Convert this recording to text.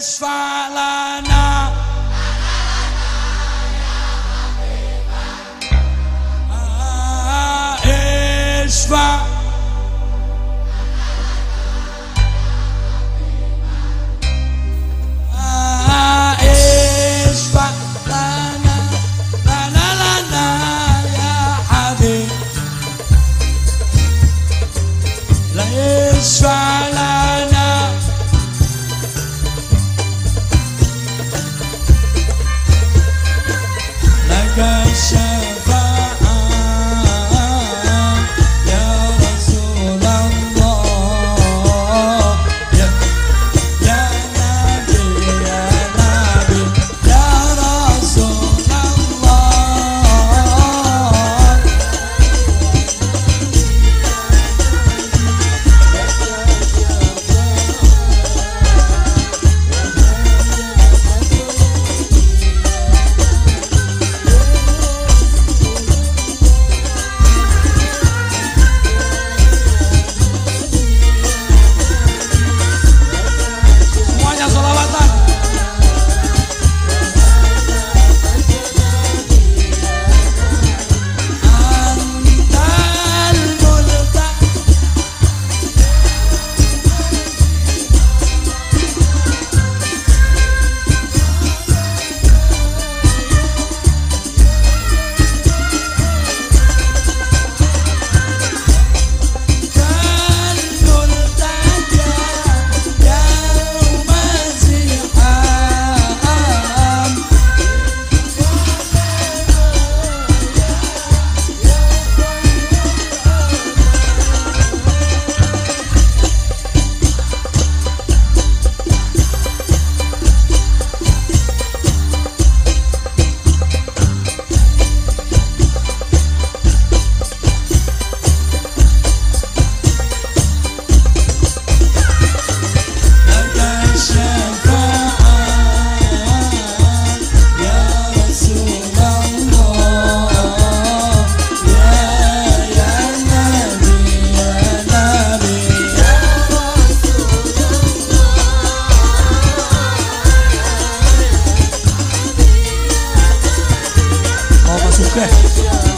Ishfa lana. Ah, Shine. success.